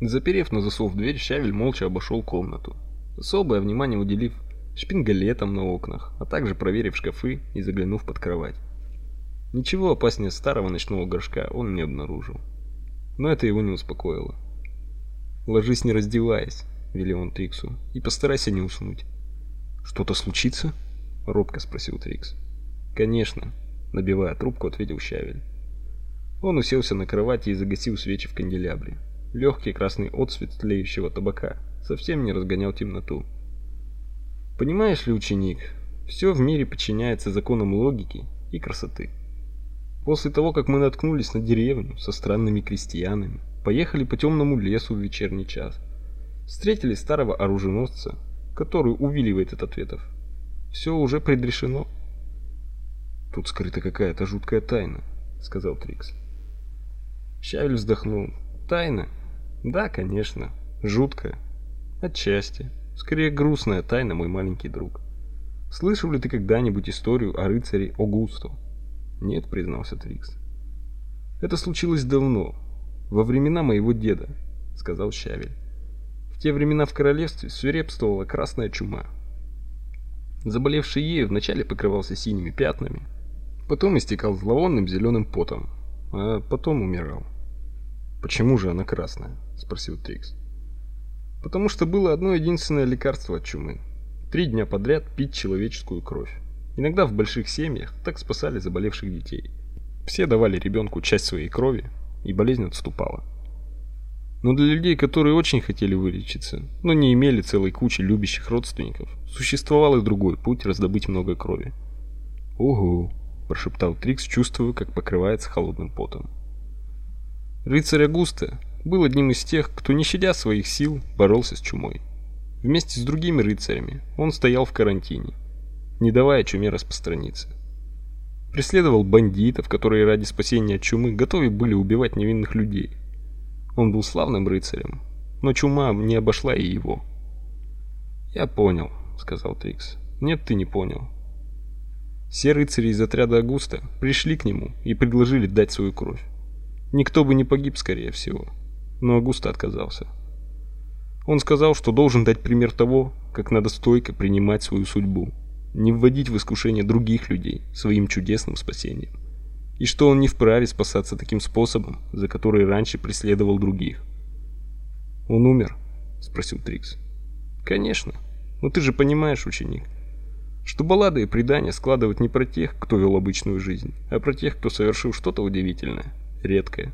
Заперев на засов дверь, Щавель молча обошел комнату, особое внимание уделив шпингалетам на окнах, а также проверив шкафы и заглянув под кровать. Ничего опаснее старого ночного горшка он не обнаружил. Но это его не успокоило. "Ложись не раздеваясь", велел он Триксу, "и постарайся не уснуть". "Что-то случится?" робко спросил Трикс. "Конечно", набивая трубку, ответил Щавель. Он уселся на кровати и загасил свечи в канделябре. Легкий красный отсвет тлеющего табака совсем не разгонял темноту. Понимаешь ли, ученик, все в мире подчиняется законам логики и красоты. После того, как мы наткнулись на деревню со странными крестьянами, поехали по темному лесу в вечерний час, встретили старого оруженосца, который увиливает от ответов. Все уже предрешено. Тут скрыта какая-то жуткая тайна, сказал Трикс. Щавель вздохнул. Тайна? Да, конечно, жуткая. Отчасти. Скорее грустная тайна, мой маленький друг. Слышал ли ты когда-нибудь историю о рыцаре Огусто? Нет, признался Трикс. Это случилось давно, во времена моего деда, сказал Щавель. В те времена в королевстве свирепствовала красная чума. Заболевший ею вначале покрывался синими пятнами, потом истекал зловонным зеленым потом, а потом умирал. Почему же она красная? Спросил Трикс. Потому что было одно единственное лекарство от чумы. Три дня подряд пить человеческую кровь. Иногда в больших семьях так спасали заболевших детей. Все давали ребенку часть своей крови, и болезнь отступала. Но для людей, которые очень хотели вылечиться, но не имели целой кучи любящих родственников, существовал и другой путь раздобыть много крови. "Ого", прошептал Трикс, чувствуя, как покрывается холодным потом. Рыцарь Агуста был одним из тех, кто не щадя своих сил боролся с чумой. Вместе с другими рыцарями он стоял в карантине, не давая чуме распространиться. Преследовал бандитов, которые ради спасения от чумы готовы были убивать невинных людей. Он был славным рыцарем, но чума не обошла и его. "Я понял", сказал Трикс. "Нет, ты не понял. Все рыцари из отряда Агуста пришли к нему и предложили дать свою кровь. Никто бы не погиб, скорее всего. Но Агуста отказался. Он сказал, что должен дать пример того, как надо стойко принимать свою судьбу, не вводить в искушение других людей своим чудесным спасением. И что он не вправе спасаться таким способом, за который раньше преследовал других. Он умер, спросил Трикс. Конечно. Но ты же понимаешь, ученик, что баллады и предания складывают не про тех, кто вел обычную жизнь, а про тех, кто совершил что-то удивительное редкое.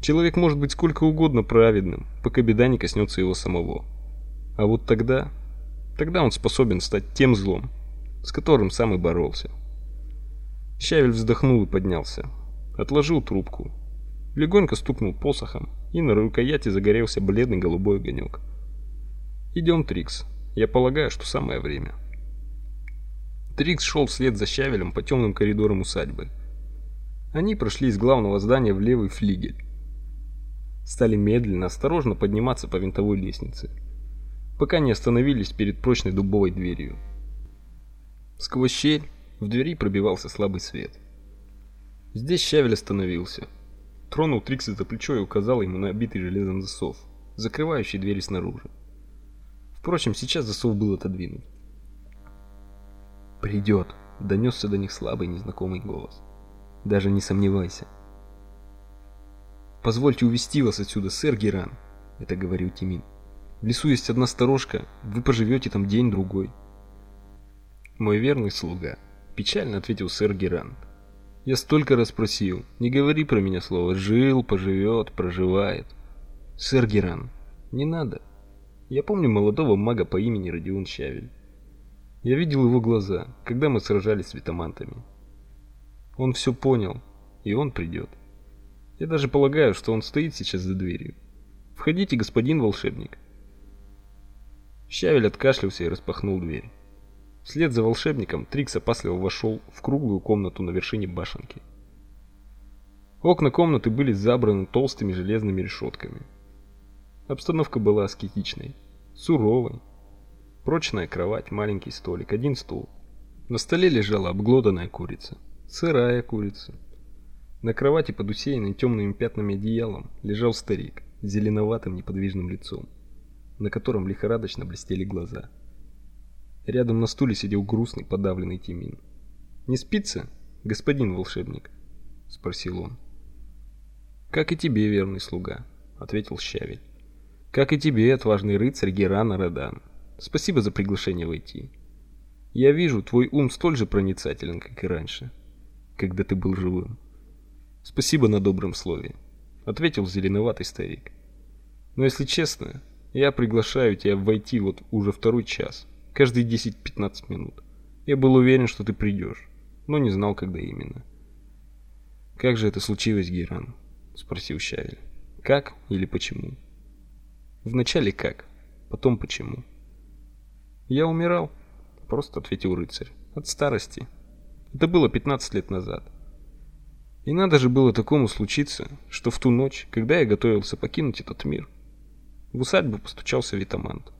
Человек может быть сколько угодно праведным, пока беда не коснется его самого. А вот тогда, тогда он способен стать тем злом, с которым сам и боролся. Щавель вздохнул и поднялся, отложил трубку, легонько стукнул посохом, и на рукояти загорелся бледный голубой огонек. Идем, Трикс. Я полагаю, что самое время. Трикс шел вслед за Щавелем по темным коридорам усадьбы. Они прошли из главного здания в левый флигель. Стали медленно, осторожно подниматься по винтовой лестнице, пока не остановились перед прочной дубовой дверью. Сквозь щель в двери пробивался слабый свет. Здесь Щавель остановился. Тронул Трикса за плечо и указал ему на обитый железом засов, закрывающий двери снаружи. Впрочем, сейчас засов был отодвинут. «Придет», — донесся до них слабый незнакомый голос. Даже не сомневайся. Позвольте увести вас отсюда, сэр Геран, это говорил Тимин. В лесу есть одна сторожка, вы поживете там день-другой. Мой верный слуга, печально ответил сэр Геран. Я столько раз просил, не говори про меня слово жил, поживет, проживает. Сэр Геран, не надо. Я помню молодого мага по имени Родион Щавель. Я видел его глаза, когда мы сражались с витамантами. Он все понял, и он придет. Я даже полагаю, что он стоит сейчас за дверью. Входите, господин волшебник. Щавель откашлялся и распахнул дверь. Вслед за волшебником Трикс опасливо вошел в круглую комнату на вершине башенки. Окна комнаты были забраны толстыми железными решетками. Обстановка была аскетичной, суровой. Прочная кровать, маленький столик, один стул. На столе лежала обглоданная курица сырая курица. На кровати под усеянным темными пятнами одеялом лежал старик, с зеленоватым неподвижным лицом, на котором лихорадочно блестели глаза. Рядом на стуле сидел грустный, подавленный Тимин. "Не спится, господин волшебник?" спросил он. "Как и тебе, верный слуга", ответил Щавель. "Как и тебе, отважный рыцарь Герана Радан. Спасибо за приглашение войти. Я вижу, твой ум столь же проницателен, как и раньше, когда ты был живым. Спасибо на добром слове, ответил зеленоватый старик. Но если честно, я приглашаю тебя войти вот уже второй час, каждые 10-15 минут. Я был уверен, что ты придешь, но не знал, когда именно. Как же это случилось, Геран? спросил Щавель. Как или почему? Вначале как, потом почему? Я умирал, просто ответил рыцарь. От старости. Это было 15 лет назад. И надо же было такому случиться, что в ту ночь, когда я готовился покинуть этот мир, в усадьбу постучался Витамант.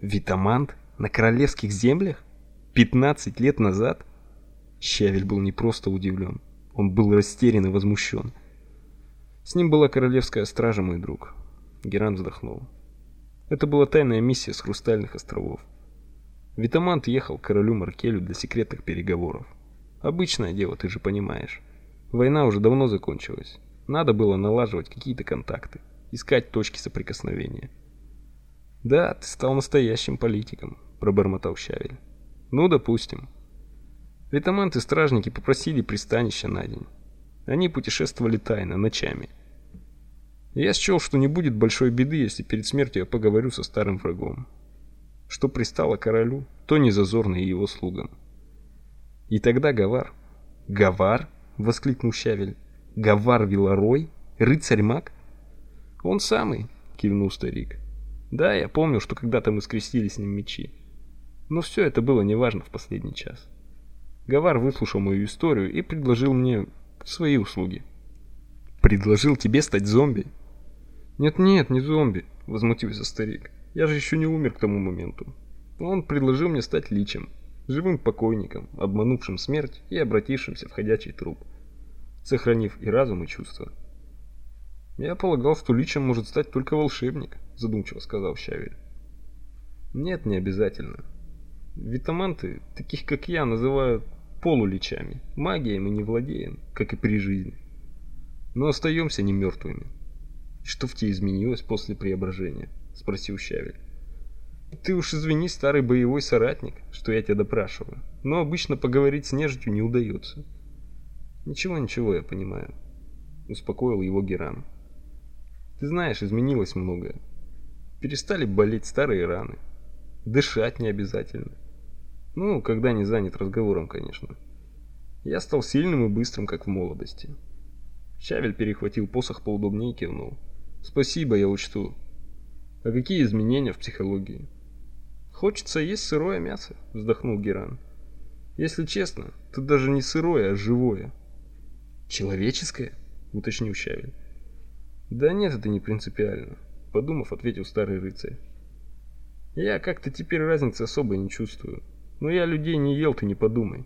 Витамант на королевских землях? 15 лет назад? Щавель был не просто удивлен, он был растерян и возмущен. С ним была королевская стража, мой друг. Геран вздохнул. Это была тайная миссия с Хрустальных островов. Витамант ехал к королю Маркелю для секретных переговоров. Обычное дело, ты же понимаешь. Война уже давно закончилась. Надо было налаживать какие-то контакты, искать точки соприкосновения. Да, ты стал настоящим политиком, пробормотал Щавель. Ну, допустим. Лейтенанты и стражники попросили пристанища на день. Они путешествовали тайно, ночами. Я счел, что не будет большой беды, если перед смертью я поговорю со старым врагом. Что пристало королю, то не зазорно и его слугам. И тогда Гавар... Гавар? — воскликнул Щавель. «Гавар Виларой? Рыцарь-маг?» «Он самый», — кивнул старик. «Да, я помню, что когда-то мы скрестили с ним мечи. Но все это было неважно в последний час. Гавар выслушал мою историю и предложил мне свои услуги». «Предложил тебе стать зомби?» «Нет-нет, не зомби», — возмутился старик. «Я же еще не умер к тому моменту. Он предложил мне стать личем, живым покойником, обманувшим смерть и обратившимся в ходячий труп, сохранив и разум, и чувства. Я полагал, что личем может стать только волшебник, задумчиво сказал Щавель. Нет, не обязательно. Витаманты, таких как я, называют полуличами. Магией мы не владеем, как и при жизни. Но остаемся не мертвыми. Что в тебе изменилось после преображения? спросил Щавель. Ты уж извини, старый боевой соратник, что я тебя допрашиваю, но обычно поговорить с нежитью не удается. Ничего, ничего, я понимаю, успокоил его Геран. Ты знаешь, изменилось многое. Перестали болеть старые раны. Дышать не обязательно. Ну, когда не занят разговором, конечно. Я стал сильным и быстрым, как в молодости. Щавель перехватил посох поудобнее и кивнул. Спасибо, я учту. А какие изменения в психологии? Хочется есть сырое мясо, вздохнул Геран. Если честно, то даже не сырое, а живое. Человеческое? уточнил Щавель. Да нет, это не принципиально, подумав, ответил старый рыцарь. Я как-то теперь разницы особой не чувствую. Но я людей не ел, ты не подумай.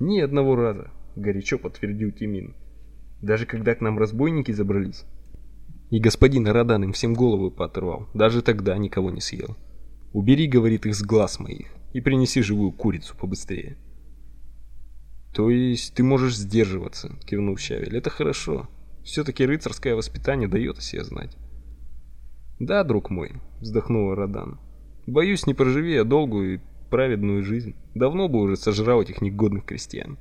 Ни одного раза, горячо подтвердил Тимин. Даже когда к нам разбойники забрались. И господин Радан им всем голову поотрывал, даже тогда никого не съел. Убери, говорит, их с глаз моих и принеси живую курицу побыстрее. То есть ты можешь сдерживаться, кивнул Щавель. Это хорошо. все таки рыцарское воспитание дает о себе знать. Да, друг мой, вздохнула Радан. Боюсь, не проживи я долгую и праведную жизнь. Давно бы уже сожрал этих негодных крестьян.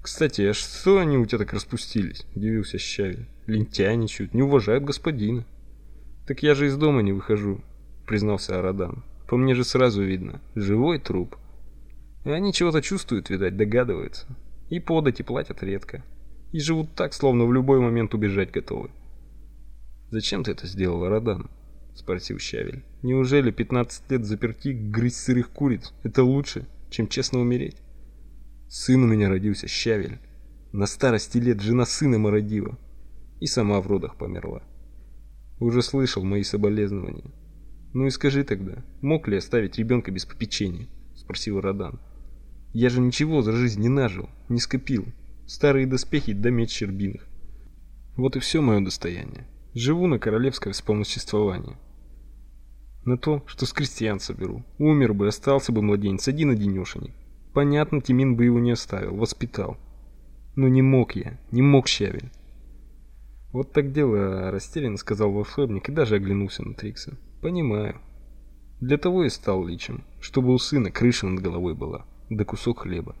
Кстати, а что они у тебя так распустились? удивился Щавель. Лентяйничают, не уважают господина. Так я же из дома не выхожу, признался Арадан. По мне же сразу видно, живой труп. И они чего-то чувствуют, видать, догадываются. И подать, и платят редко. И живут так, словно в любой момент убежать готовы. Зачем ты это сделал, Арадан? спросил Щавель. Неужели 15 лет заперти грызть сырых куриц это лучше, чем честно умереть? Сын у меня родился, Щавель. На старости лет жена сына родила и сама в родах померла. Уже слышал мои соболезнования. Ну и скажи тогда, мог ли оставить ребенка без попечения? спросил Радан. Я же ничего за жизнь не нажил, не скопил. Старые доспехи да меч щербиных. Вот и все мое достояние. Живу на королевское вспомоществование. На то, что с крестьян соберу. Умер бы, остался бы младенец один-одинешенек. Понятно, Тимин бы его не оставил, воспитал. Но не мог я, не мог Щавель. Вот так дело, растерянно сказал волшебник и даже оглянулся на Трикса. Понимаю. Для того и стал личем, чтобы у сына крыша над головой была, да кусок хлеба.